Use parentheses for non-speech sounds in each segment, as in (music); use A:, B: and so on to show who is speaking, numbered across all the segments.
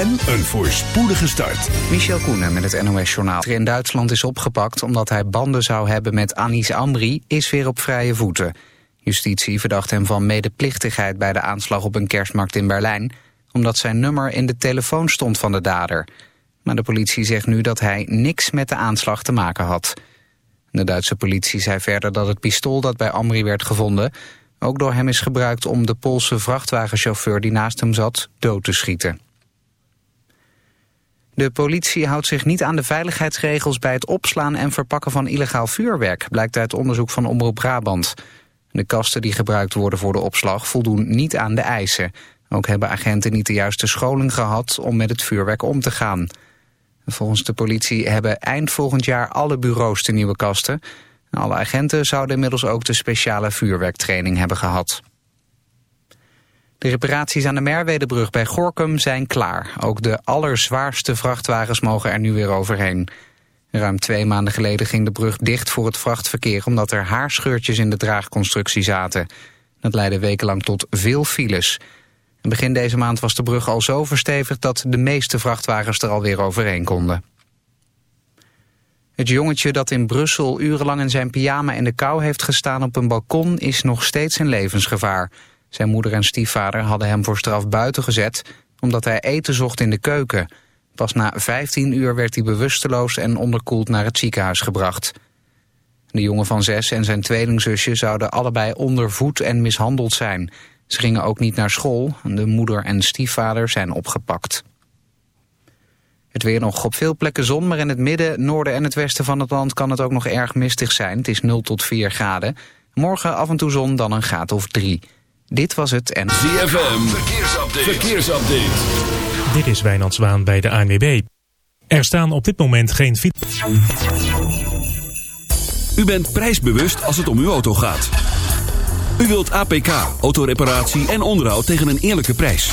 A: en een voorspoedige start.
B: Michel Koenen met het NOS-journaal. in Duitsland is opgepakt omdat hij banden zou hebben met Anis Amri... is weer op vrije voeten. Justitie verdacht hem van medeplichtigheid bij de aanslag op een kerstmarkt in Berlijn... omdat zijn nummer in de telefoon stond van de dader. Maar de politie zegt nu dat hij niks met de aanslag te maken had. De Duitse politie zei verder dat het pistool dat bij Amri werd gevonden... ook door hem is gebruikt om de Poolse vrachtwagenchauffeur die naast hem zat dood te schieten. De politie houdt zich niet aan de veiligheidsregels bij het opslaan en verpakken van illegaal vuurwerk, blijkt uit onderzoek van Omroep Brabant. De kasten die gebruikt worden voor de opslag voldoen niet aan de eisen. Ook hebben agenten niet de juiste scholing gehad om met het vuurwerk om te gaan. Volgens de politie hebben eind volgend jaar alle bureaus de nieuwe kasten. Alle agenten zouden inmiddels ook de speciale vuurwerktraining hebben gehad. De reparaties aan de Merwedebrug bij Gorkum zijn klaar. Ook de allerzwaarste vrachtwagens mogen er nu weer overheen. Ruim twee maanden geleden ging de brug dicht voor het vrachtverkeer... omdat er haarscheurtjes in de draagconstructie zaten. Dat leidde wekenlang tot veel files. begin deze maand was de brug al zo verstevigd... dat de meeste vrachtwagens er alweer overheen konden. Het jongetje dat in Brussel urenlang in zijn pyjama in de kou heeft gestaan op een balkon... is nog steeds in levensgevaar... Zijn moeder en stiefvader hadden hem voor straf buiten gezet... omdat hij eten zocht in de keuken. Pas na 15 uur werd hij bewusteloos en onderkoeld naar het ziekenhuis gebracht. De jongen van zes en zijn tweelingzusje zouden allebei ondervoed en mishandeld zijn. Ze gingen ook niet naar school. De moeder en stiefvader zijn opgepakt. Het weer nog op veel plekken zon, maar in het midden, noorden en het westen van het land kan het ook nog erg mistig zijn. Het is 0 tot 4 graden. Morgen af en toe zon, dan een graad of 3. Dit was het en...
A: ZFM, verkeersupdate. verkeersupdate.
C: Dit is Wijnand Zwaan bij de ANWB. Er staan op dit moment geen fiets.
A: U bent prijsbewust als het om uw auto gaat. U wilt APK, autoreparatie en onderhoud tegen een eerlijke prijs.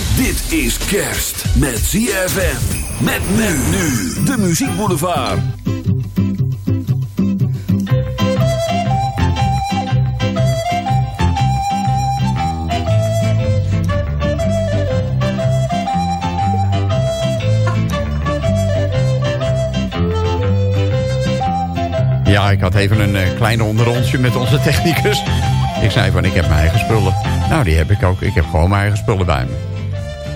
A: Dit is kerst met ZFM. Met men nu. De Muziek Boulevard.
D: Ja, ik had even een eh, klein onderrondje met onze technicus. Ik zei van, ik heb mijn eigen spullen. Nou, die heb ik ook. Ik heb gewoon mijn eigen spullen bij me.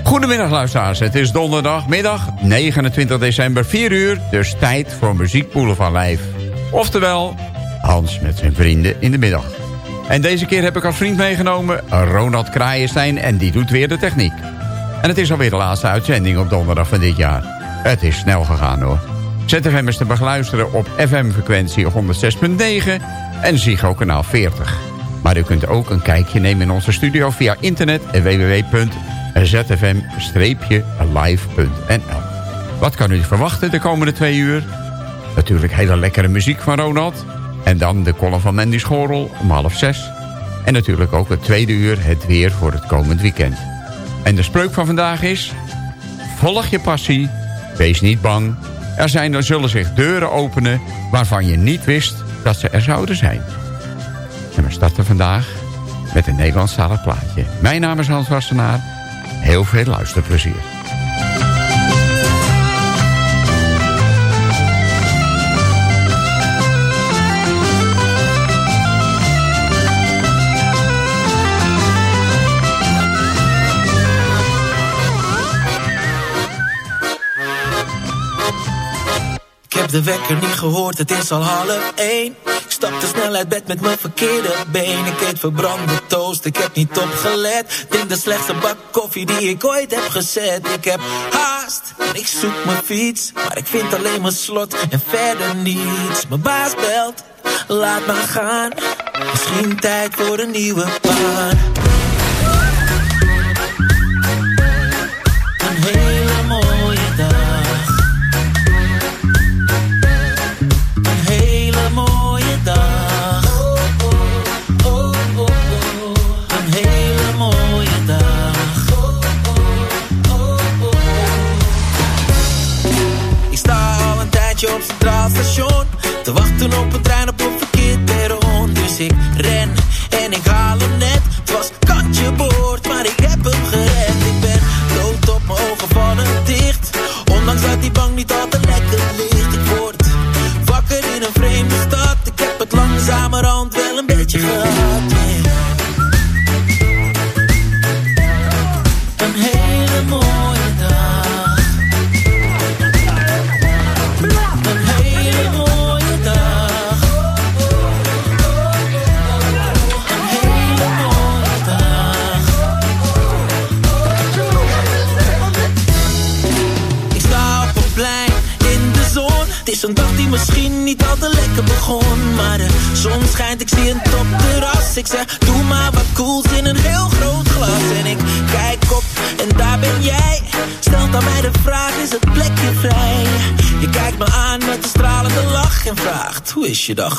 D: Goedemiddag luisteraars. Het is donderdagmiddag 29 december 4 uur. Dus tijd voor Muziek Boulevard Live. Oftewel, Hans met zijn vrienden in de middag. En deze keer heb ik als vriend meegenomen Ronald Kraaienstein. En die doet weer de techniek. En het is alweer de laatste uitzending op donderdag van dit jaar. Het is snel gegaan hoor. ZFM is te beluisteren op FM-frequentie 106.9 en Ziggo kanaal 40. Maar u kunt ook een kijkje nemen in onze studio via internet www.zfm-live.nl Wat kan u verwachten de komende twee uur? Natuurlijk hele lekkere muziek van Ronald. En dan de column van Mandy Schorel om half zes. En natuurlijk ook het tweede uur het weer voor het komend weekend. En de spreuk van vandaag is... Volg je passie, wees niet bang. Er, zijn, er zullen zich deuren openen waarvan je niet wist dat ze er zouden zijn. En we starten vandaag met een Nederlandstalig plaatje. Mijn naam is Hans Wassenaar heel veel luisterplezier.
E: Ik heb de wekker niet gehoord, het is al half één. Ik stapte snel uit bed met mijn verkeerde been. Ik eet verbrande toast, ik heb niet opgelet. Denk de slechtste bak koffie die ik ooit heb gezet. Ik heb haast ik zoek mijn fiets. Maar ik vind alleen mijn slot en verder niets. Mijn baas belt, laat maar gaan. Misschien tijd voor een nieuwe baan.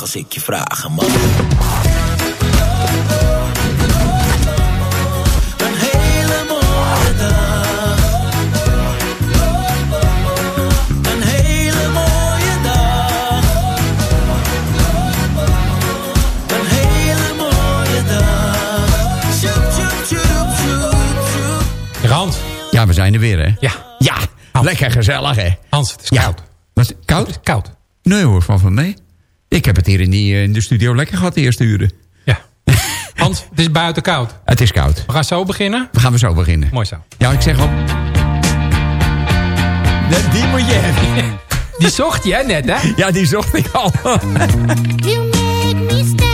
E: Als ik je vragen mag? Een hele mooie dag. Een hele mooie dag. Een hele mooie sjoep.
F: Hans,
D: Ja, we zijn er weer, hè?
F: ja.
D: Ja, lekker gezellig, hè?
F: Hans, het is
D: Ja.
F: koud.
D: Was het koud?
F: Het is koud.
D: Nee hoor, van van mee. Ik heb het hier in, die, eh, in de studio lekker gehad de eerste uren.
F: Ja. (laughs) Hans, het is buiten koud.
D: Het is koud.
F: We gaan zo beginnen.
D: We gaan we zo beginnen.
F: Mooi zo.
D: Ja, ik zeg op. Die moet je hebben. (laughs)
F: Die zocht jij net, hè?
D: Ja, die zocht ik al. (laughs)
G: You make me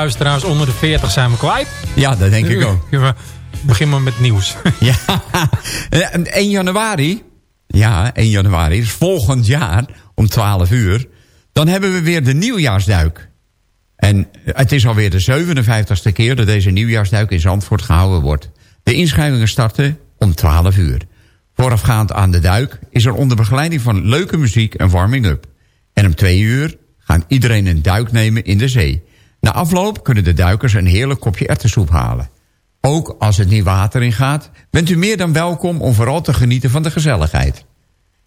F: luisteraars onder de 40 zijn we kwijt.
D: Ja, dat denk ik ook.
F: We beginnen met nieuws. (laughs)
D: Ja, Eh, 1 januari. Ja, 1 januari. Dus volgend jaar om 12 uur. Dan hebben we weer de nieuwjaarsduik. En het is alweer de 57ste keer dat deze nieuwjaarsduik in Zandvoort gehouden wordt. De inschrijvingen starten om 12 uur. Voorafgaand aan de duik is er onder begeleiding van leuke muziek een warming-up. En om 2 uur gaan iedereen een duik nemen in de zee. Na afloop kunnen de duikers een heerlijk kopje erwtensoep halen. Ook als het niet water in gaat, bent u meer dan welkom om vooral te genieten van de gezelligheid.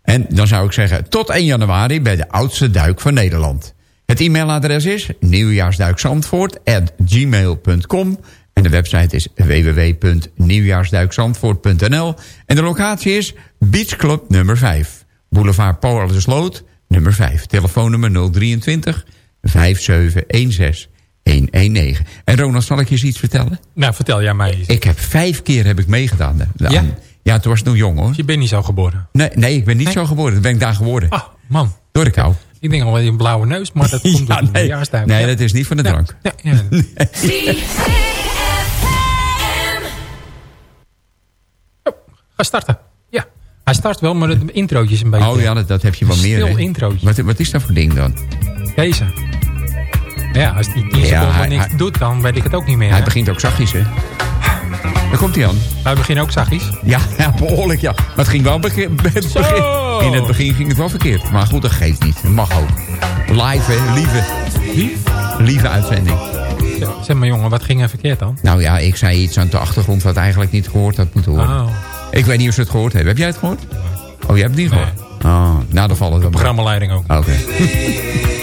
D: En dan zou ik zeggen, tot 1 januari bij de oudste duik van Nederland. Het e-mailadres is nieuwjaarsduikzandvoort.gmail.com en de website is www.nieuwjaarsduikzandvoort.nl en de locatie is Beach Club nummer 5. Boulevard Paul de Sloot, nummer 5. Telefoonnummer 023 5716 119. En Ronald, zal ik je eens iets vertellen?
F: Nou, vertel jij mij eens.
D: Ik heb vijf keer heb ik meegedaan. De- de-
F: Ja?
D: ja, toen was ik nog jong hoor.
F: Je bent niet zo geboren.
D: Nee, nee ik ben niet zo geboren. Dat ben ik daar geworden.
F: Ah, man.
D: Door de kou.
F: Ik denk al wel een blauwe neus, maar dat (laughs) komt
D: Ja,
F: door de
D: nee,
F: nieuwjaarsduik.
D: nee
F: Ja.
D: dat is niet van de drank.
F: Ja, ja. (laughs) Ga starten. Ja. Hij start wel, maar het introotje is een beetje...
D: Oh ja, dat, dat heb je wel meer.
F: Stil introotje.
D: Wat, wat is dat voor ding dan?
F: Deze. Ja, als die 10
D: Ja,
F: seconden
D: hij-
F: niks
D: hij-
F: doet, dan weet ik het ook niet meer.
D: Hij
F: hè?
D: begint ook zachtjes, hè? Daar komt hij aan.
F: Wij beginnen ook zachtjes.
D: Ja, (laughs) ja, behoorlijk, ja. Maar het ging wel bege- be-
F: Zo.
D: begin. In het begin ging het wel verkeerd. Maar goed, dat geeft niet. Dat mag ook. Live, hè? Lieve. Lieve uitzending.
F: Zeg- maar jongen, wat ging er verkeerd dan?
D: Nou ja, ik zei iets aan de achtergrond wat eigenlijk niet gehoord had moeten horen.
F: Oh,
D: Ik weet niet of ze het gehoord hebben. Heb jij het gehoord? Oh, jij hebt het niet gehoord? Oh, nou, dan valt het wel.
F: programmaleiding ook.
D: Oké. (laughs)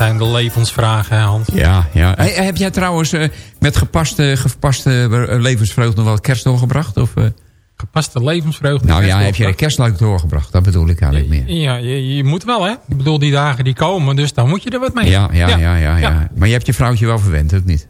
F: zijn de levensvragen, hè, Hans.
D: Ja, ja. Hey, heb jij trouwens eh, met gepaste, gepaste eh, levensvreugde nog wel kerst doorgebracht? Of, eh?
F: Gepaste
H: levensvreugde.
D: Nou ja, heb je de
H: opdracht.
D: kerst leuk doorgebracht? Dat bedoel ik eigenlijk meer.
H: Ja, je, je moet wel, hè? Ik bedoel, die dagen die komen, dus dan moet je er wat mee.
D: Ja, ja, ja, ja, ja. Maar je hebt je vrouwtje wel verwend, of niet?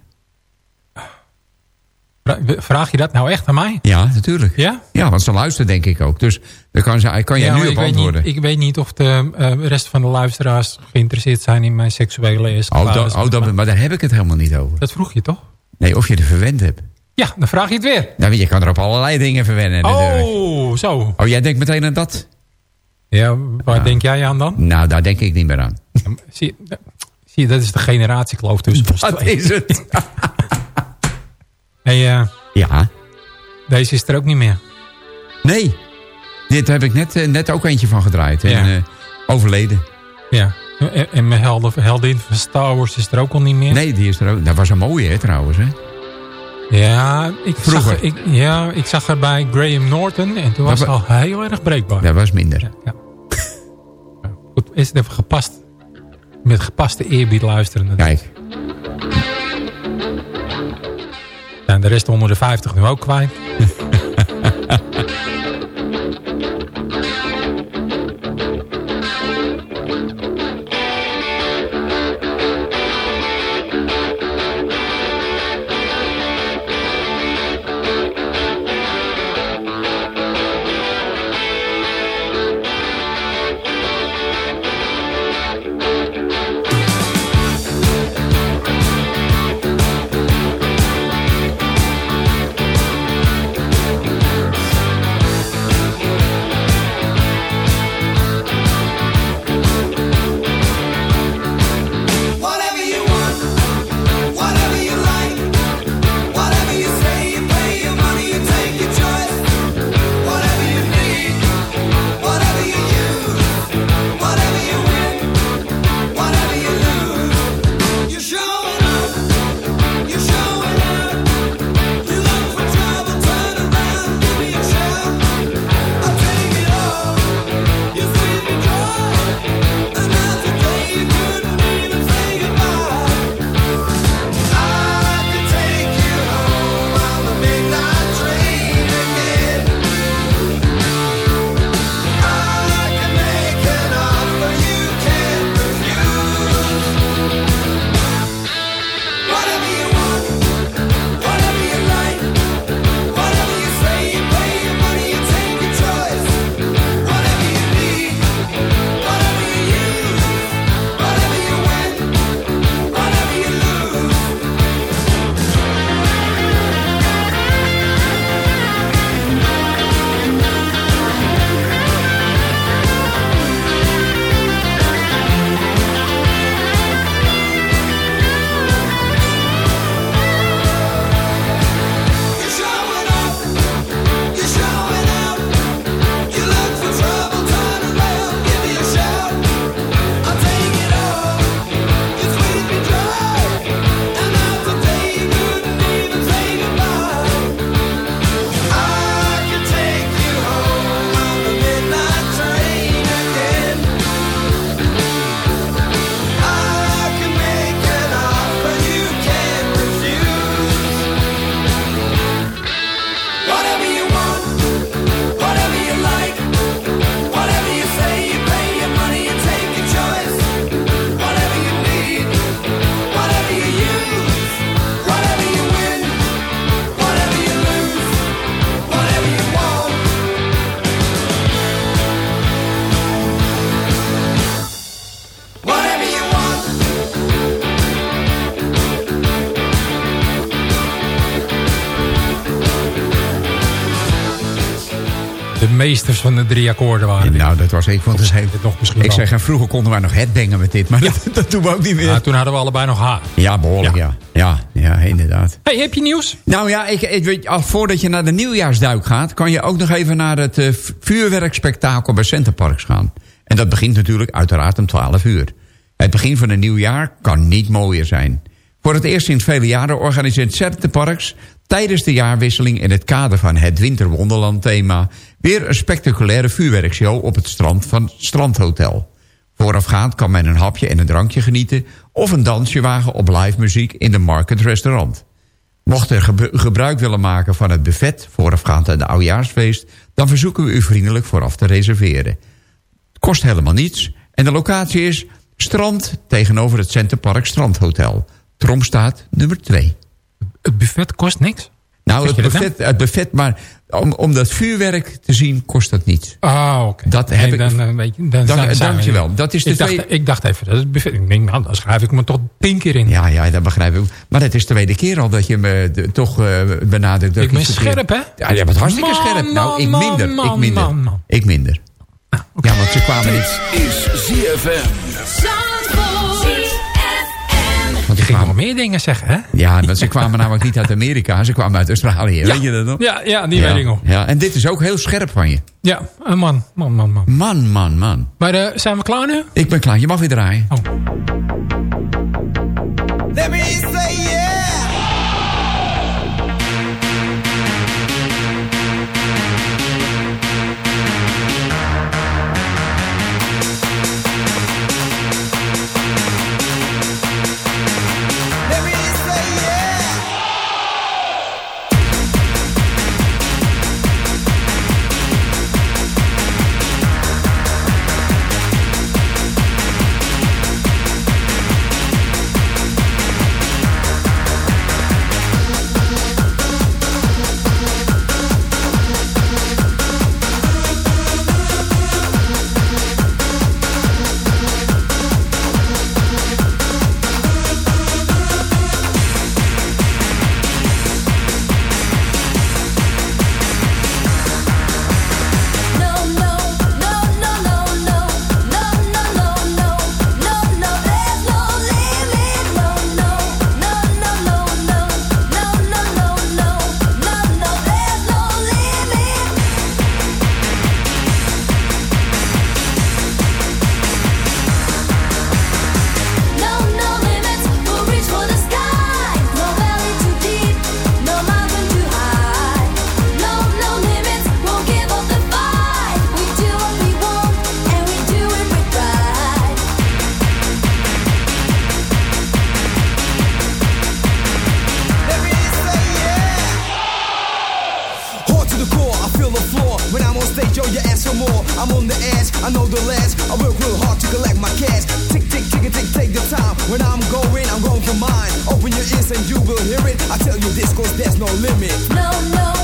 H: Vra- Vraag je dat nou echt aan mij?
D: Ja, natuurlijk.
H: Ja?
D: Ja, want ze luistert denk ik ook. Dus daar kan, ze, kan
H: Ja, maar
D: nu op
H: ik weet,
D: antwoorden.
H: niet, ik weet niet of de eh, rest van de luisteraars geïnteresseerd zijn in mijn seksuele
D: Oh,
H: escapades.
D: dat, oh dat, maar daar heb ik het helemaal niet over.
H: Dat vroeg je toch?
D: Nee, of je er verwend hebt.
H: Ja, dan vraag je het weer.
D: Nou, je kan er op allerlei dingen verwennen natuurlijk.
H: Oh, zo.
D: Oh, jij denkt meteen aan dat?
H: Ja, waar denk jij aan dan?
D: Nou, daar denk ik niet meer aan.
H: Zie je, zie dat is de generatiekloof tussen ons twee.
D: is het? (laughs)
H: Hey, eh,
D: ja.
H: deze is er ook niet meer.
D: Nee. Dit heb ik net, eh, net ook eentje van gedraaid. En, eh, overleden.
H: Ja. En, en mijn helden, heldin van Star Wars is er ook al niet meer.
D: Nee, die is er ook. Dat was een mooie, hè, trouwens. Hè?
H: Ja, ik
D: Vroeger.
H: Zag, ik, ja, ik zag haar bij Graham Norton en toen was
D: Dat
H: ze al heel erg breekbaar.
D: Dat was minder.
H: Ja. Goed, is het even gepast. Met gepaste eerbied luisteren.
D: Kijk.
H: Zijn de rest onder de 50 nu ook kwijt. (laughs) meesters van de drie akkoorden waren.
D: Nou, dat was ik. Want
H: zijn het nog misschien
D: ik zeg, vroeger konden wij nog headbangen met dit. Maar dat, (laughs) dat doen we ook niet meer.
H: Ja, toen hadden we allebei nog haar.
D: Ja, behoorlijk, ja. Ja, ja, inderdaad.
H: Hey, heb je nieuws?
D: Nou ja, ik, ik weet, al voordat je naar de nieuwjaarsduik gaat... kan je ook nog even naar het eh, v- vuurwerkspektakel bij Centerparks gaan. En dat begint natuurlijk uiteraard om 12 uur. Het begin van een nieuw jaar kan niet mooier zijn. Voor het eerst sinds vele jaren organiseert Centerparks... tijdens de jaarwisseling in het kader van het Winterwonderland thema... weer een spectaculaire vuurwerkshow op het strand van Strandhotel. Voorafgaand kan men een hapje en een drankje genieten... of een dansje wagen op live muziek in de Market Restaurant. Mocht gebe- gebruik willen maken van het buffet voorafgaand aan de oudjaarsfeest... dan verzoeken we u vriendelijk vooraf te reserveren. Het kost helemaal niets en de locatie is strand tegenover het Centerpark Strandhotel. Tromstaat nummer 2.
F: Het buffet kost niks.
D: Nou, het
F: dat
D: buffet, het buffet, maar om, om dat vuurwerk te zien kost dat niets.
F: Ah, oké.
D: Dat
F: Nee,
D: heb ik-
F: Dan, dan weet je, dan
D: dankjewel. Dat is de
F: ik, dacht,
D: tweede-
F: ik dacht even, dat is het buffet. Ik denk, nou, dan schrijf ik me toch tien keer in.
D: Ja, ja, dat begrijp ik. Maar het is de tweede keer al dat je me de- toch eh, benadrukt. dat
F: Ik ben scherp, hè?
D: Ja, je bent hartstikke
F: Man,
D: scherp. Nou, ik
F: man,
D: minder. ik minder.
F: man, man.
D: Ik minder. Ja, want ze kwamen niet...
A: Is ZFM.
F: Meer dingen zeggen, hè?
D: ja, want ze kwamen namelijk niet uit Amerika. Ze kwamen uit Australië. Weet je dat nog?
F: Ja, ja die
D: ja,
F: weet ik nog.
D: Ja, en dit is ook heel scherp van je.
F: Ja, een man, man, man, man.
D: Man, man, man.
F: Maar eh, zijn we klaar nu?
D: Ik ben klaar. Je mag weer draaien.
F: Oh.
H: Let me say the floor. When I'm on stage, yo, you ask for more. I'm on the edge, I know the last. I work real hard to collect my cash. Tick, tick, tick, tick, take the time. When I'm going, I'm going for mine. Open your ears and you will hear it. I tell you this, cause there's no limit. No no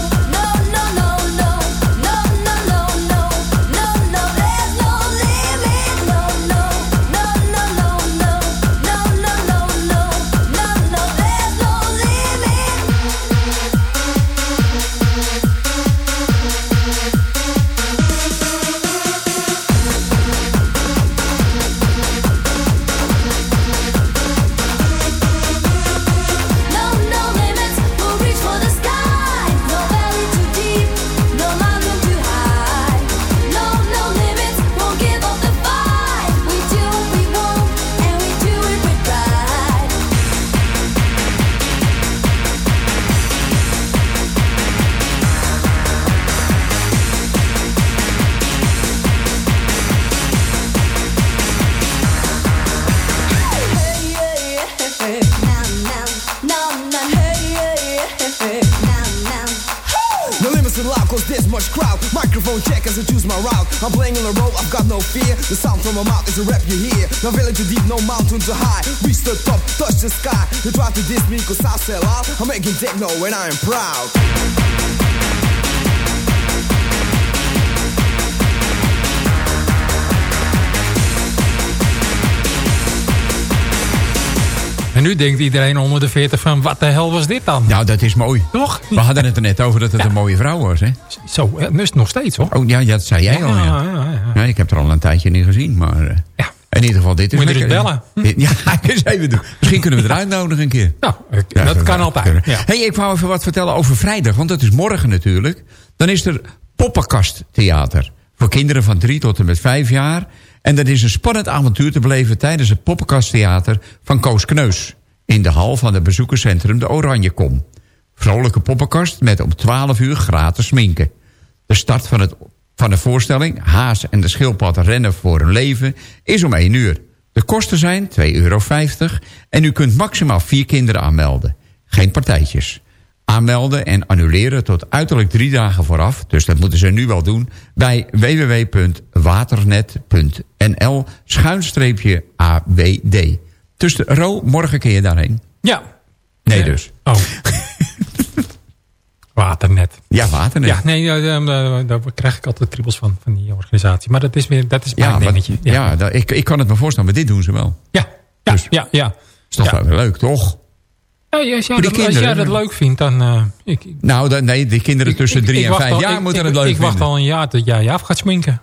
H: playing on the road, I've got no fear. The sound from my mouth is a rap you hear. No valley too deep, no mountain too high. Reach the top, touch the sky. They try to diss me cause I sell out. I'm making techno and I am proud.
F: Nu denkt iedereen onder de 40 van, wat de hel was dit dan?
D: Nou, dat is mooi.
F: Toch?
D: We hadden het er net over dat het een mooie vrouw was, hè?
F: Zo, eh, dat is het nog steeds hoor.
D: Oh, ja, ja, dat zei jij al, ja. ik heb er al een tijdje niet gezien, maar... eh,
F: Ja.
D: In ieder geval, dit is
F: Moet je
D: lekker.
F: eens (laughs)
D: Ja, eens even doen. Misschien kunnen we het eruit (laughs) nodigen een keer.
F: Nou, ik-
D: Ja,
F: dat kan altijd. Ja.
D: Hey, ik wou even wat vertellen over vrijdag, want dat is morgen natuurlijk. Dan is er Poppenkasttheater. Voor kinderen van drie tot en met vijf jaar. En dat is een spannend avontuur te beleven tijdens het Poppenkasttheater van Koos Kneus. In de hal van het bezoekerscentrum de Oranjekom. Vrolijke poppenkast met om 12 uur gratis sminken. De start van, het, van de voorstelling Haas en de schildpad rennen voor hun leven is om 1 uur. De kosten zijn 2,50 euro en u kunt maximaal vier kinderen aanmelden. Geen partijtjes. Aanmelden en annuleren tot uiterlijk drie dagen vooraf. Dus dat moeten ze nu wel doen. Bij www.waternet.nl schuinstreepje AWD. Dus de, Ro, morgen kun je daarheen.
F: Ja.
D: Nee dus.
F: Oh. (laughs) Waternet.
D: Ja, Waternet.
F: Ja, nee, daar, krijg ik altijd kriebels van, van die organisatie. Maar dat is, weer, dat is mijn
D: Ja,
F: dingetje.
D: ja, dat- ik, ik kan het me voorstellen, maar dit doen ze wel.
F: Ja, ja, ja. ja.
D: Is toch
F: Ja.
D: wel leuk, toch?
F: Ja, als, jij dat, als jij dat leuk vindt, dan... eh, ik,
D: Nou, dan, nee, die kinderen tussen
F: ik-
D: drie
F: ik
D: en vijf
F: al-
D: jaar moeten het leuk
F: Ik wacht
D: vinden.
F: al een jaar tot jij je af gaat sminken.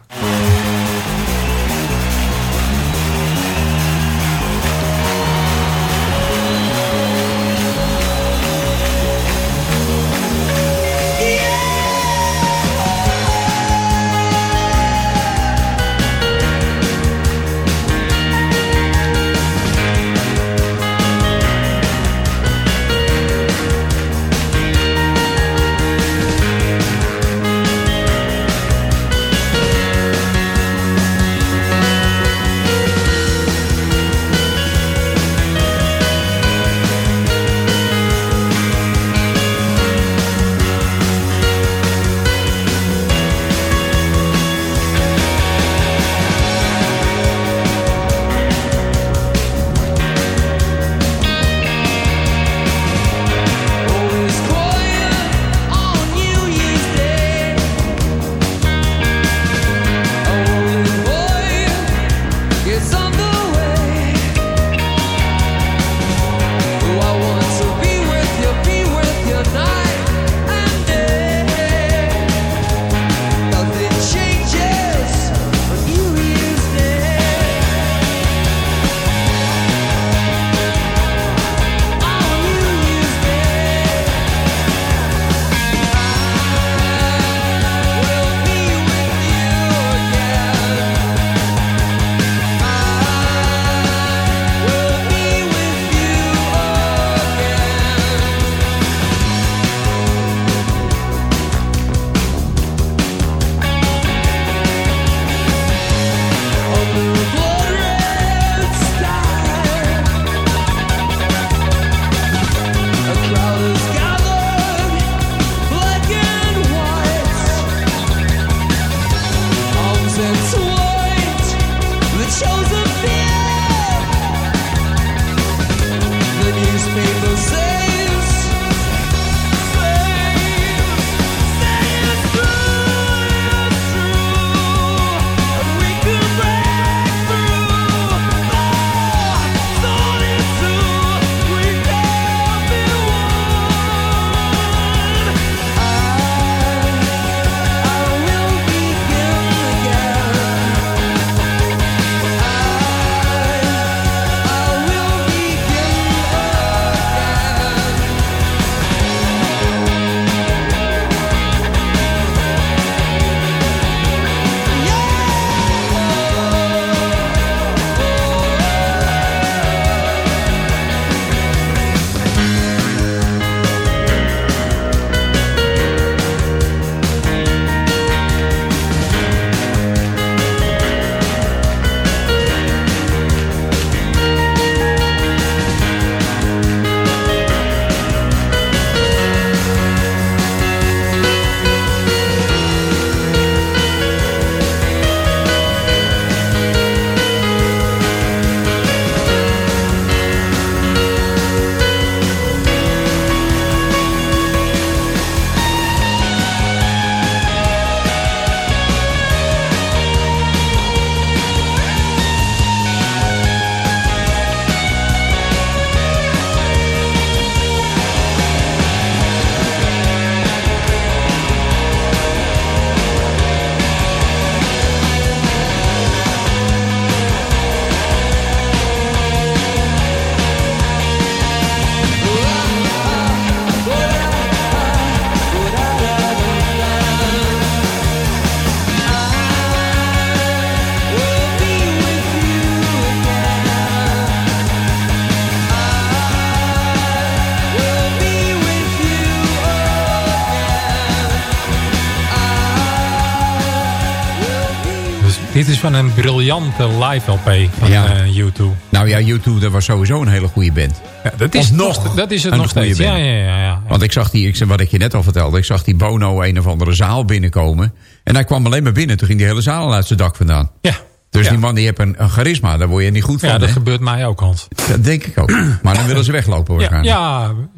F: Van een briljante live LP van
D: Ja.
F: eh, YouTube.
D: Nou ja, YouTube, dat was sowieso een hele goede band.
F: Ja, dat is, nog,
D: nog
F: dat is het nog steeds. Ja, ja, ja, ja.
D: Want ik zag die, ik, wat ik je net al vertelde, ik zag die Bono een of andere zaal binnenkomen. En hij kwam alleen maar binnen, toen ging die hele zaal al uit zijn dak vandaan.
F: Ja,
D: Dus
F: Ja.
D: die man die heeft een, een charisma, daar word je niet goed
F: ja
D: van.
F: dat
D: hè?
F: gebeurt mij ook, Hans.
D: Dat denk ik ook. (clears throat) Maar dan willen ze weglopen
F: Ja,
D: waarschijnlijk.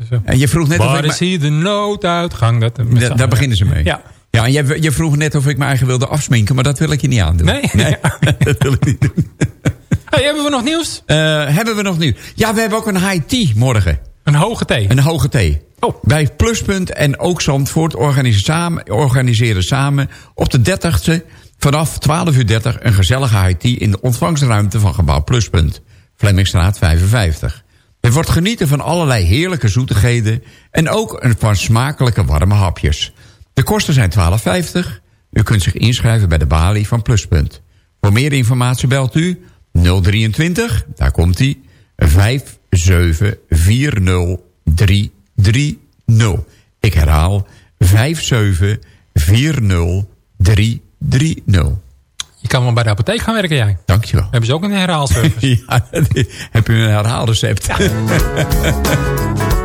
F: ja.
D: En je vroeg net
F: Waar is hier de nooduitgang? Dat,
D: daar beginnen ze mee.
F: Ja.
D: Ja, en je, je vroeg net of ik me eigen wilde afsminken, maar dat wil ik je niet aandoen.
F: Nee? (laughs) (laughs)
D: dat wil ik niet doen.
F: Hey, hebben we nog nieuws?
D: Eh, hebben we nog nu? Ja, we hebben ook een high tea morgen.
F: Een hoge thee.
D: Een hoge thee.
F: Oh.
D: Bij Pluspunt en ook Zandvoort organiseren samen, organiseren samen op de 30ste vanaf 12.30 uur een gezellige high tea in de ontvangstruimte van gebouw Pluspunt. Flemmingstraat 55. Er wordt genieten van allerlei heerlijke zoetigheden en ook een van smakelijke warme hapjes. De kosten zijn 12,50. U kunt zich inschrijven bij de balie van Pluspunt. Voor meer informatie belt u 023, daar komt hij, 5740330. Ik herhaal, 5740330.
F: Je kan wel bij de apotheek gaan werken, jij.
D: Dankjewel.
F: Hebben ze ook een herhaalservice? (laughs)
D: Ja, heb u een herhaalrecept? (laughs)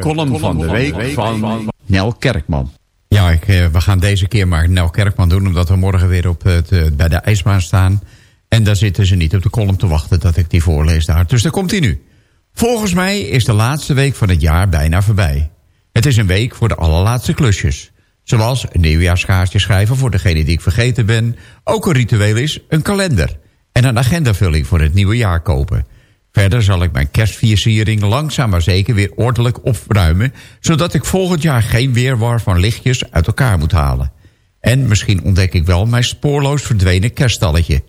D: Column van de week van Nel Kerkman. Ja, ik, eh, we gaan deze keer maar Nel Kerkman doen... omdat we morgen weer op het, eh, bij de ijsbaan staan. En daar zitten ze niet op de column te wachten dat ik die voorlees daar. Dus daar komt hij nu. Volgens mij is de laatste week van het jaar bijna voorbij. Het is een week voor de allerlaatste klusjes. Zoals een nieuwjaarskaartje schrijven voor degene die ik vergeten ben. Ook een ritueel is een kalender. En een agendavulling voor het nieuwe jaar kopen. Verder zal ik mijn kerstversiering langzaam maar zeker weer ordelijk opruimen... zodat ik volgend jaar geen weerwar van lichtjes uit elkaar moet halen. En misschien ontdek ik wel mijn spoorloos verdwenen kerststalletje.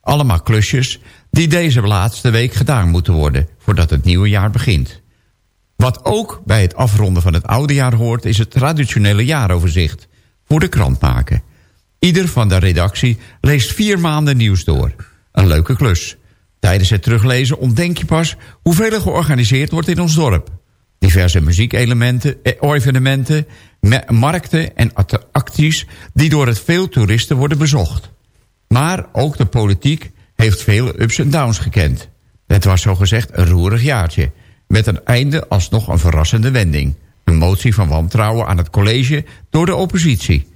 D: Allemaal klusjes die deze laatste week gedaan moeten worden... voordat het nieuwe jaar begint. Wat ook bij het afronden van het oude jaar hoort... is het traditionele jaaroverzicht voor de krant maken. Ieder van de redactie leest vier maanden nieuws door. Een leuke klus. Tijdens het teruglezen ontdek je pas hoeveel er georganiseerd wordt in ons dorp. Diverse muziekelementen, eh, evenementen, markten en attracties die door het veel toeristen worden bezocht. Maar ook de politiek heeft veel ups en downs gekend. Het was zogezegd een roerig jaartje, met een einde alsnog een verrassende wending. Een motie van wantrouwen aan het college door de oppositie.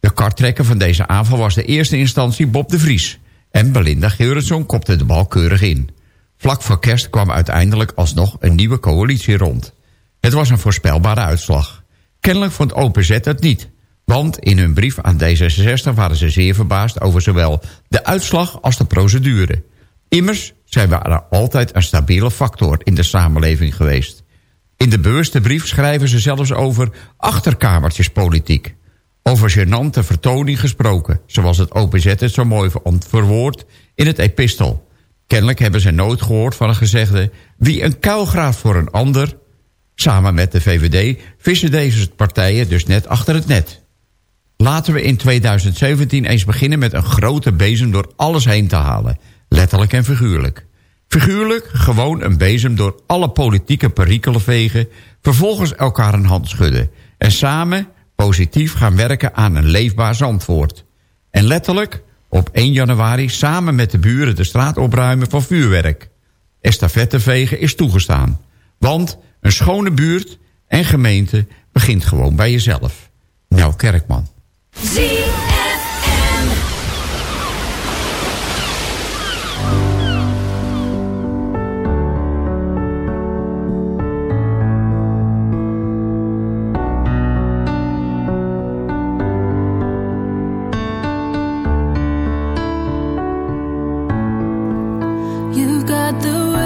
D: De karttrekker van deze aanval was de eerste instantie Bob de Vries... En Belinda Geurensson kopte de bal keurig in. Vlak voor kerst kwam uiteindelijk alsnog een nieuwe coalitie rond. Het was een voorspelbare uitslag. Kennelijk vond OPZ het niet. Want in hun brief aan D66 waren ze zeer verbaasd over zowel de uitslag als de procedure. Immers zijn we altijd een stabiele factor in de samenleving geweest. In de bewuste brief schrijven ze zelfs over achterkamertjespolitiek. Over gênante vertoning gesproken, zoals het OPZ het zo mooi verwoord in het epistel. Kennelijk hebben ze nooit gehoord van een gezegde... wie een kuil voor een ander... Samen met de VVD vissen deze partijen dus net achter het net. Laten we in 2017 eens beginnen met een grote bezem door alles heen te halen. Letterlijk en figuurlijk. Figuurlijk gewoon een bezem door alle politieke perikelen vegen... vervolgens elkaar een hand schudden... en samen positief gaan werken aan een leefbaar Zandvoort. En letterlijk op 1 januari samen met de buren de straat opruimen van vuurwerk. Estafettevegen is toegestaan. Want een schone buurt en gemeente begint gewoon bij jezelf. Nel Kerkman.
I: You've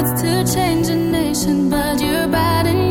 I: words to change a nation, but you're biting your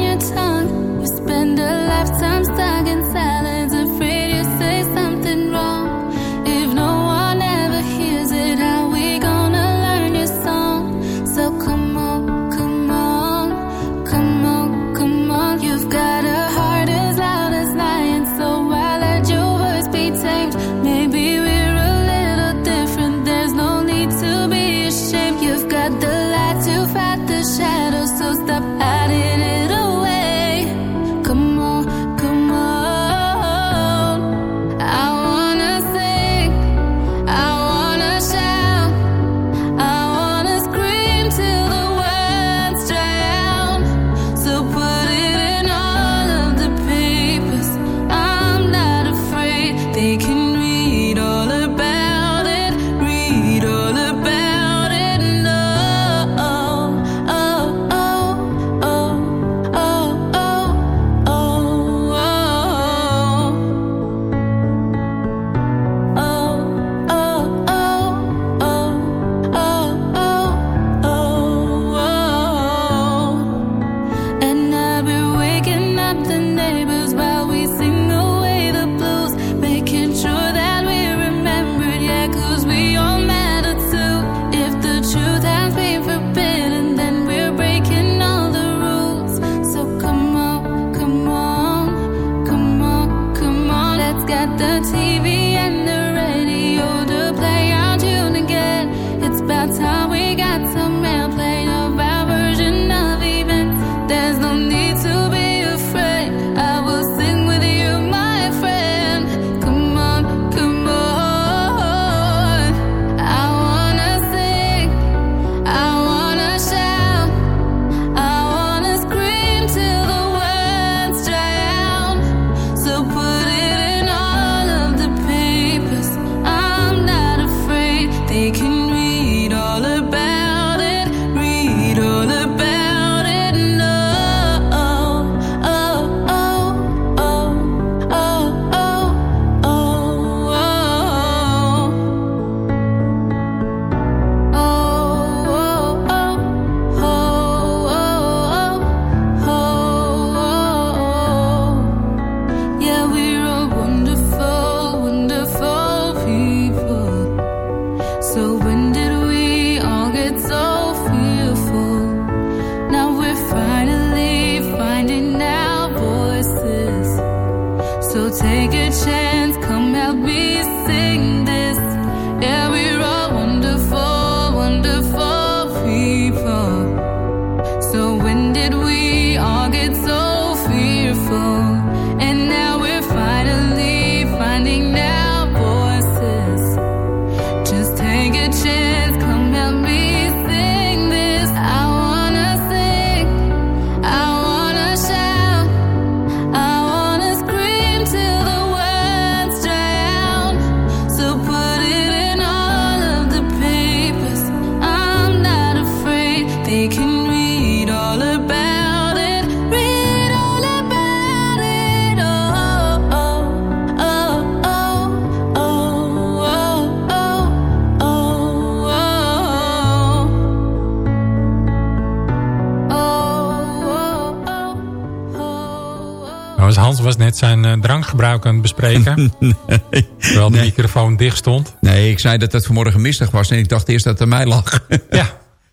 F: Hans was net zijn eh, drankgebruik aan het bespreken. (laughs) Terwijl de microfoon dicht stond.
D: Nee, ik zei dat het vanmorgen mistig was. En ik dacht eerst dat het aan mij lag. (laughs)
F: Ja.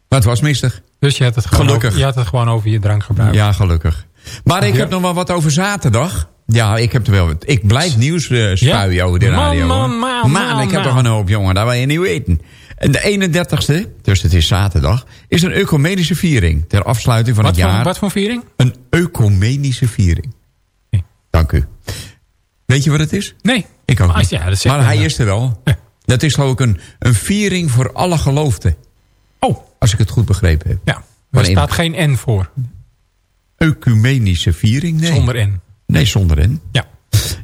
D: Maar het was mistig.
F: Dus je had het gewoon,
D: Gelukkig.
F: Over, je had het gewoon over je drankgebruik.
D: Ja, gelukkig. Maar ik
F: Ja.
D: heb nog wel wat over zaterdag. Ja, ik heb er wel wat. Ik blijf nieuws eh, spuien
F: Ja.
D: over de
F: Man,
D: radio.
F: man,
D: hoor.
F: man, man,
D: ik heb
F: man.
D: toch een hoop, jongen. Dat wil je niet weten. En de 31ste, dus het is zaterdag, is een ecumenische viering. Ter afsluiting van
F: Wat,
D: het
F: voor,
D: jaar.
F: wat voor viering?
D: Een ecumenische viering. Dank u. Weet je wat het is?
F: Nee.
D: Ik ook
F: Ah,
D: niet.
F: ja, dat zegt
D: maar hij is er wel. Dat is geloof ik een, een viering voor alle geloofden.
F: Oh,
D: Als ik het goed begrepen heb.
F: ja. Er staat geen N voor.
D: Ecumenische viering? Nee.
F: Zonder N.
D: Nee, zonder N.
F: Ja.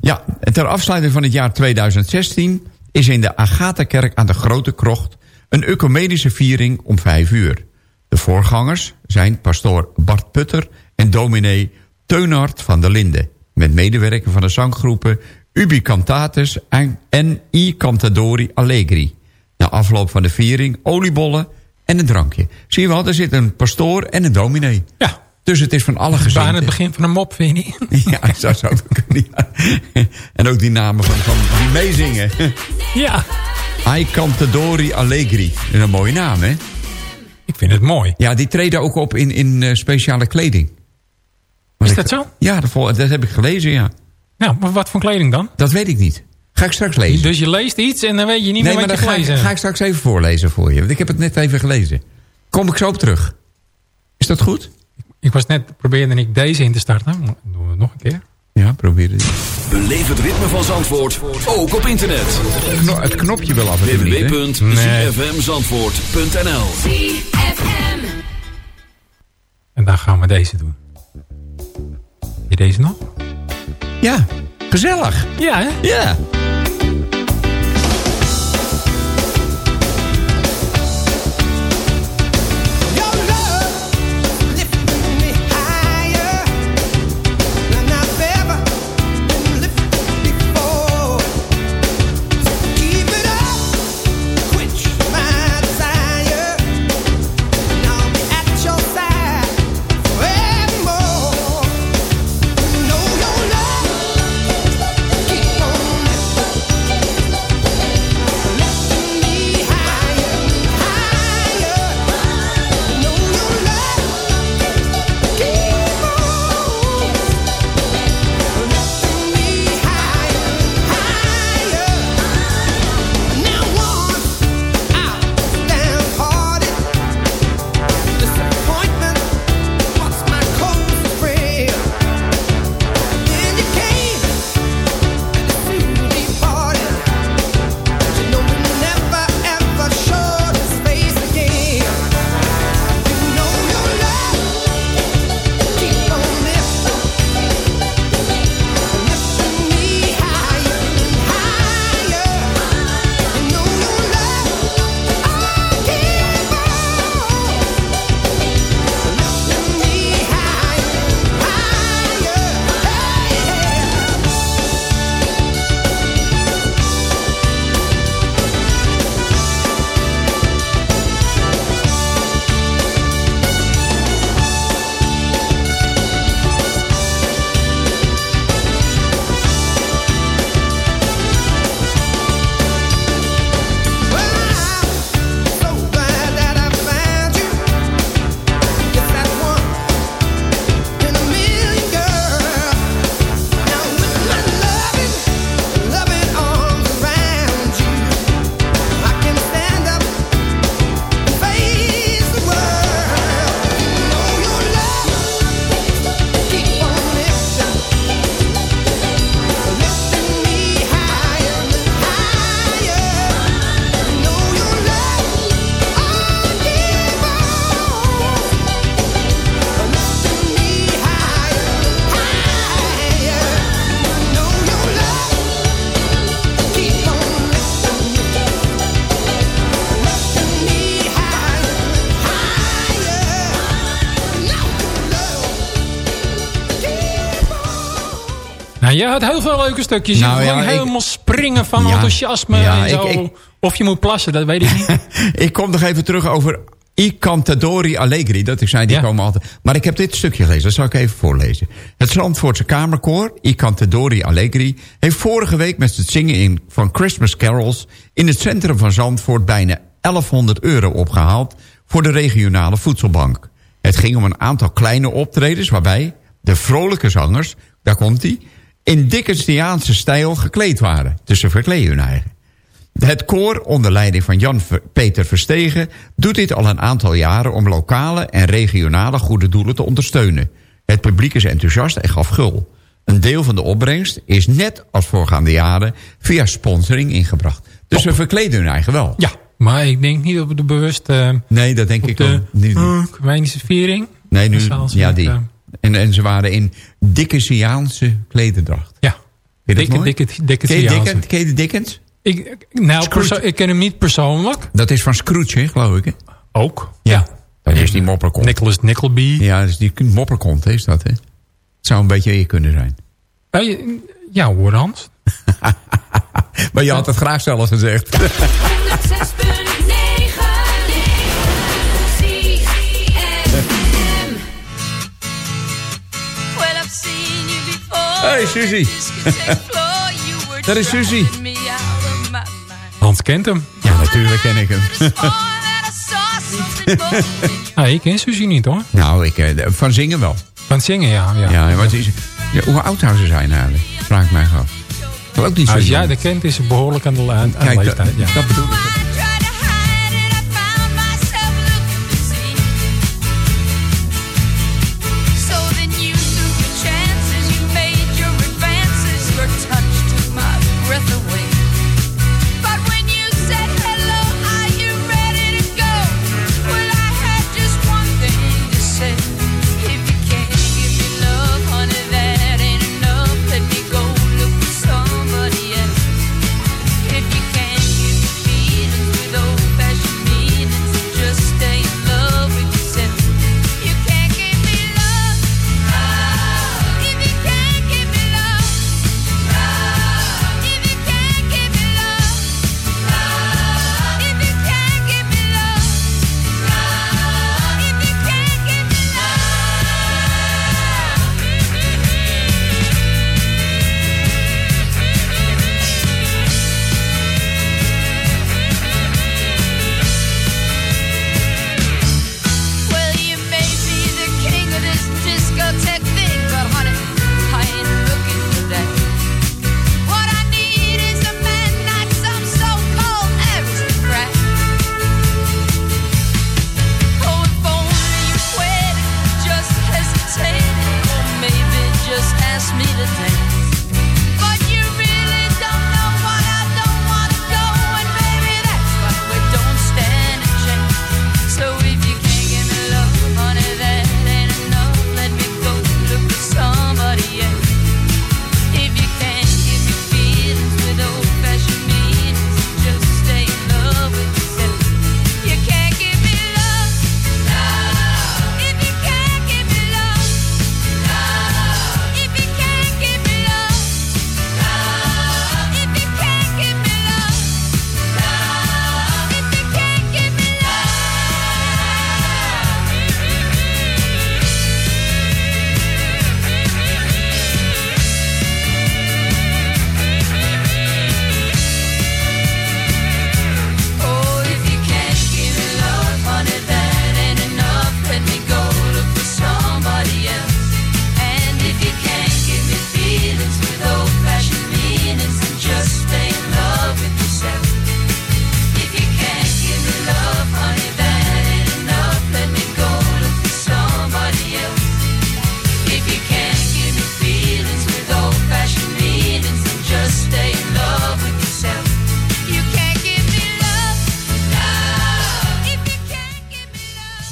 D: Ja, ter afsluiting van het jaar 2016 is in de Agatha-kerk aan de Grote Krocht een ecumenische viering om vijf uur. De voorgangers zijn pastoor Bart Putter en dominee Teunhard van der Linden. Met medewerking van de zanggroepen Ubi Cantatus en, I Cantadori Allegri. Na afloop van de viering oliebollen en een drankje. Zie je wel, er zit een pastoor en een dominee.
F: Ja.
D: Dus het is van alle
F: Bijna
D: gezinnen.
F: het begin van een mop, vind je niet? (laughs)
D: Ja, zo zou kunnen. ja. En ook die namen van, van die meezingen.
F: Ja.
D: I Cantadori Allegri. Dat is een mooie naam, hè?
F: Ik vind het mooi.
D: Ja, die treden ook op in, in eh, speciale kleding. Maar
F: Is
D: ik-
F: dat zo?
D: Ja, dat, dat heb ik gelezen, ja.
F: Nou, maar wat voor kleding dan?
D: Dat weet ik niet. Ga ik straks lezen.
F: Dus je leest iets en dan weet je niet
D: nee,
F: meer
D: maar
F: wat
D: dan
F: je
D: ga ik,
F: gelezen
D: ga ik straks even voorlezen voor je. Want ik heb het net even gelezen. Kom ik zo op terug. Is dat goed?
F: Ik was net, probeerde ik deze in te starten. Maar Doen we het nog een keer.
D: Ja, probeer het.
A: Beleef het ritme van Zandvoort, ook op internet.
D: Kno- het knopje wel af en toe
A: www.zfmzandvoort.nl
F: En dan gaan we deze doen. Deze nog?
D: Ja, gezellig.
F: Ja, hè?
D: Ja.
F: Leuke stukjes. Je
D: Nou, ja, ik-
F: helemaal springen van
D: Ja.
F: enthousiasme
D: Ja,
F: en zo.
D: ik- ik-
F: Of je moet plassen, dat weet ik niet. (laughs)
D: Ik kom nog even terug over
I: I Cantadori Allegri, dat ik zei, die komen altijd... Maar ik heb dit stukje gelezen, dat zal ik even voorlezen. Het Zandvoortse Kamerkoor, I Cantadori Allegri... heeft vorige week met het zingen in van Christmas carols... in het centrum van Zandvoort bijna 1100 euro opgehaald... voor de regionale voedselbank. Het ging om een aantal kleine optredens... waarbij de vrolijke zangers, daar komt hij... in Dickensiaanse stijl gekleed waren. Dus ze verkleden hun eigen. Het koor, onder leiding van Jan-Peter Verstegen... doet dit al een aantal jaren om lokale en regionale goede doelen te ondersteunen. Het publiek is enthousiast en gaf gul. Een deel van de opbrengst is net als voorgaande jaren... via sponsoring ingebracht. Dus we verkleden hun eigen wel.
F: Ja, maar ik denk niet dat we de bewust... eh,
I: Nee, dat denk ik
F: de
I: ook niet.
F: uh, viering.
I: Nee, nu, ja, die.
F: eh,
I: En, en ze waren in Dickensiaanse klederdracht.
F: Ja.
I: Vind je dat
F: Dikke, dikke, dikke
I: je
F: Siaanse.
I: Dickens? Ken je de Dickens?
F: Ik, nou, ik ken hem niet persoonlijk.
I: Dat is van Scrooge, hè, geloof ik. Hè?
F: Ook.
I: Ja. Dat is die mopperkont.
F: Nicholas Nickleby.
I: Ja, dat is die mopperkont, hè, is dat, hè? Het zou een beetje eer kunnen zijn.
F: Eh, ja hoor, Hans. (laughs)
I: Maar je had het graag zelf gezegd. (laughs) Hey, Suzy. (laughs) Dat is Suzy.
F: Hans kent hem.
I: Ja, natuurlijk ken ik hem. (laughs)
F: Ah, ik ken Suzy niet hoor.
I: nou, ik, eh, van zingen wel.
F: Van zingen, ja. ja.
I: Ja, maar is, ja, hoe oud zou ze zijn eigenlijk? Vraag ik mij af. Ook niet zo
F: Als jij dat kent, is het behoorlijk aan de, aan,
I: Kijk,
F: leeftijd. Ja.
I: dat bedoel ik.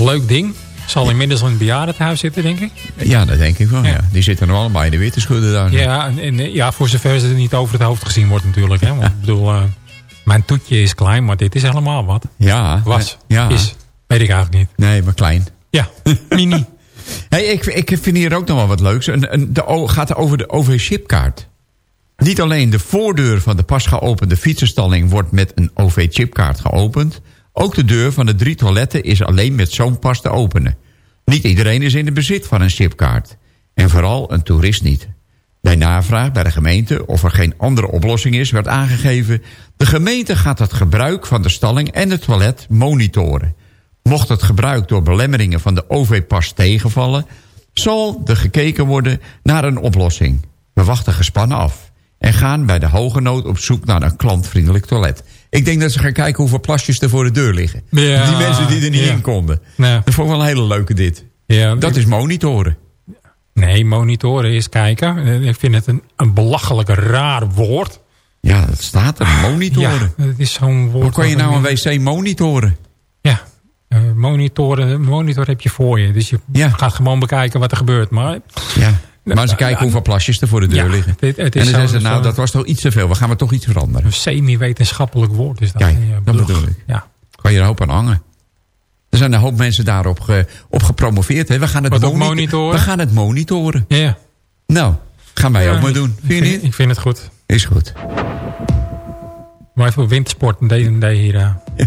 F: Leuk ding. Zal inmiddels in het bejaardentehuis zitten, denk ik.
I: Ja, dat denk ik wel, ja. Die zitten nog allemaal in de witte schudden daar.
F: Ja, en, en, ja, voor zover ze niet over het hoofd gezien wordt natuurlijk. Hè. Want, ik bedoel, eh, mijn toetje is klein, maar dit is helemaal wat.
I: Ja.
F: Was,
I: Ja.
F: is, weet ik eigenlijk niet.
I: Nee, maar klein.
F: Ja, (laughs) mini.
I: Hey, ik, ik vind hier ook nog wel wat leuks. Een, een, de, o- gaat over de OV-chipkaart. Niet alleen de voordeur van de pas geopende fietsenstalling... wordt met een OV-chipkaart geopend.
D: Ook de deur van de drie toiletten is alleen met zo'n pas te openen. Niet iedereen is in de bezit van een chipkaart. En vooral een toerist niet. Bij navraag bij de gemeente of er geen andere oplossing is... werd aangegeven... de gemeente gaat het gebruik van de stalling en het toilet monitoren. Mocht het gebruik door belemmeringen van de OV-pas tegenvallen... zal er gekeken worden naar een oplossing. We wachten gespannen af. En gaan bij de hoge nood op zoek naar een klantvriendelijk toilet. Ik denk dat ze gaan kijken hoeveel plasjes er voor de deur liggen.
F: Ja,
D: Die mensen die er niet
F: ja.
D: in konden.
F: Ja.
D: Dat vond ik wel een hele leuke dit.
F: Ja,
D: Dat is monitoren.
F: Nee, monitoren is kijken. Eh, Ik vind het een, een belachelijk raar woord.
D: Ja, dat staat er. Monitoren.
F: Ja, het is zo'n woord.
D: Hoe kan je nou een wc monitoren?
F: Ja, eh, monitoren, monitor heb je voor je. Dus je
D: Ja.
F: gaat gewoon bekijken wat er gebeurt. Maar
D: Ja. Maar ze kijken hoeveel plasjes er voor de deur
F: Ja,
D: liggen.
F: dit- het is
D: en dan zeggen ze, nou, dat was toch iets te veel. We gaan het toch iets veranderen.
F: een semi-wetenschappelijk woord is dat.
D: Kijk,
F: Ja,
D: dat bedoel ik.
F: Ja.
D: Kan je er een hoop aan hangen. Er zijn een hoop mensen daarop ge- op gepromoveerd. Hè. We, gaan het
F: monitoren?
D: we gaan het monitoren.
F: Ja.
D: Nou, gaan wij
F: Ja,
D: ook maar
F: ik-
D: doen.
F: ik
D: Vind je
F: vind-
D: niet?
F: Ik vind het goed.
D: Is goed.
F: Maar voor wintersport deed deed hier. eh. (laughs)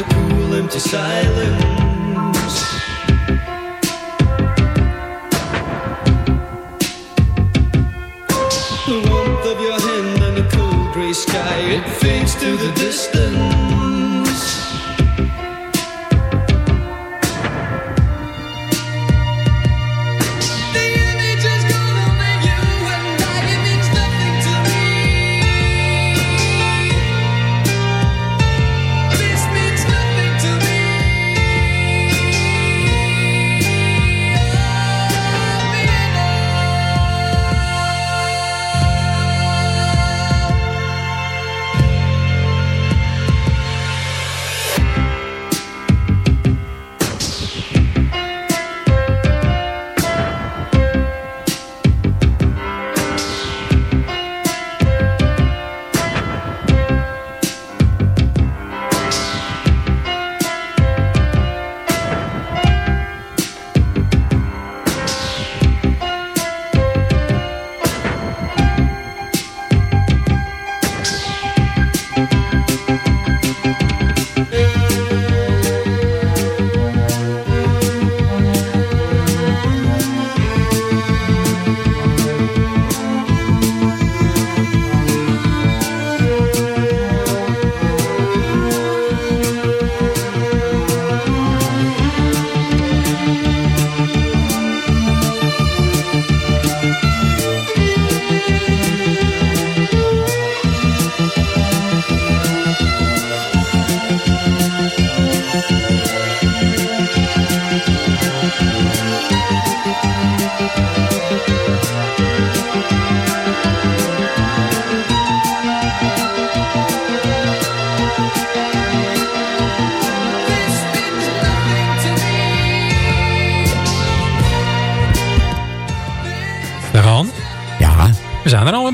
J: a cool empty silence. The warmth of your hand and the cold gray sky, it fades to the distance.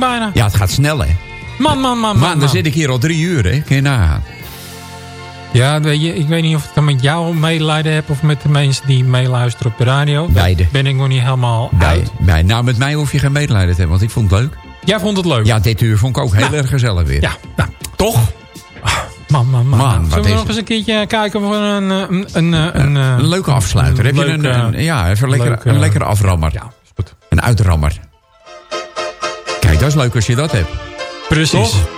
F: Alweer bijna.
K: Ja, het gaat snel, hè.
F: Man, man, man, man.
K: Man, dan
F: man.
K: zit ik hier al drie uur, hè. Kun je nagaan.
F: Ja, weet je, ik weet niet of ik dan met jou medelijden heb... of met de mensen die meeluisteren op de radio.
K: Beide.
F: Ben ik nog niet helemaal
K: Bij,
F: uit.
K: bij, nou, met mij hoef je geen medelijden te hebben, want ik vond het leuk.
F: Jij vond het leuk?
K: Ja, dit uur vond ik ook heel erg gezellig weer.
F: Ja, nou,
K: Toch?
F: man, man, man. Zullen we nog
K: het?
F: eens een keertje kijken of we een... eh, Een, een, een, een, eh,
K: Een leuke afsluiter. Heb je een, ja, even een lekkere,
F: leuke-
K: een lekkere aframmer.
F: Ja, is goed.
K: Een uitrammer. Kijk, dat is leuk als je dat hebt.
F: Precies.
K: Toch?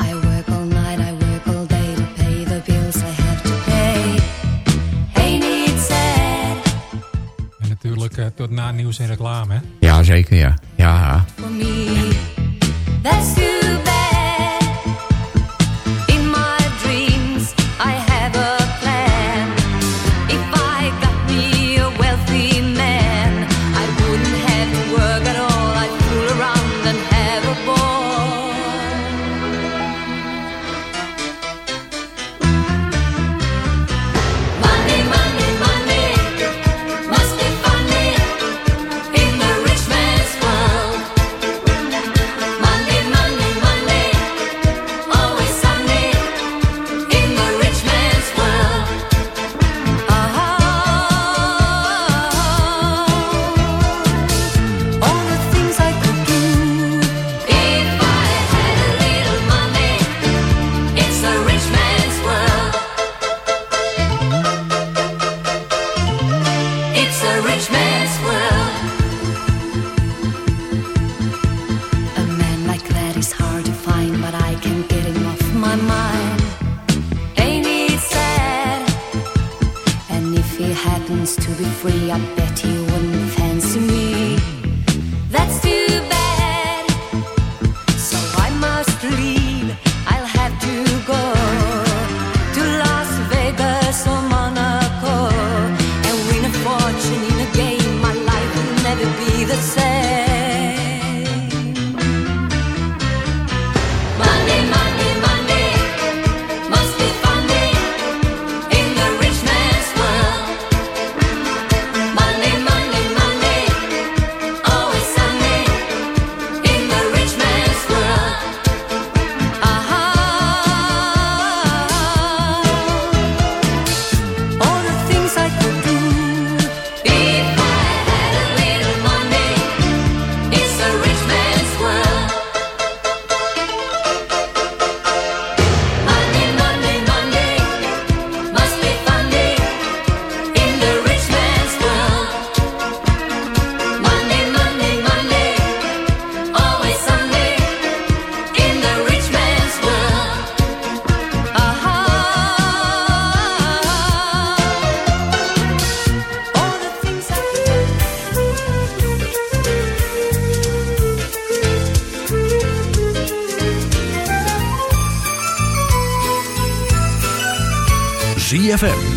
L: I work all night, I work all day to pay the bills I have to pay. Ain't it sad
F: En natuurlijk tot na nieuws en reclame, hè?
K: Ja, zeker, ja. Ja,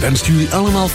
A: wenst jullie allemaal